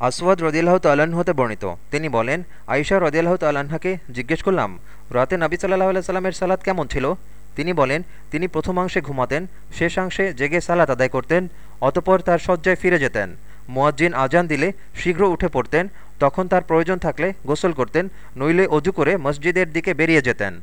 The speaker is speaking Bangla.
আসওয়াদ রদিয়াল্লাহ তাল্লাহ্ন হতে বর্ণিত। তিনি বলেন আইসা রদিয়াল্লাহ তাল্লাহ্নকে জিজ্ঞেস করলাম, রাতে নাবি সাল্লাহ আল্লাহ সাল্লামের সালাদ কেমন ছিল? তিনি বলেন, তিনি প্রথমাংশে ঘুমাতেন শেষাংশে জেগে সালাত আদায় করতেন, অতপর তার শয্যায় ফিরে যেতেন। মুয়াজ্জিন আজান দিলে শীঘ্র উঠে পড়তেন, তখন তার প্রয়োজন থাকলে গোসল করতেন, নইলে অজু করে মসজিদের দিকে বেরিয়ে যেতেন।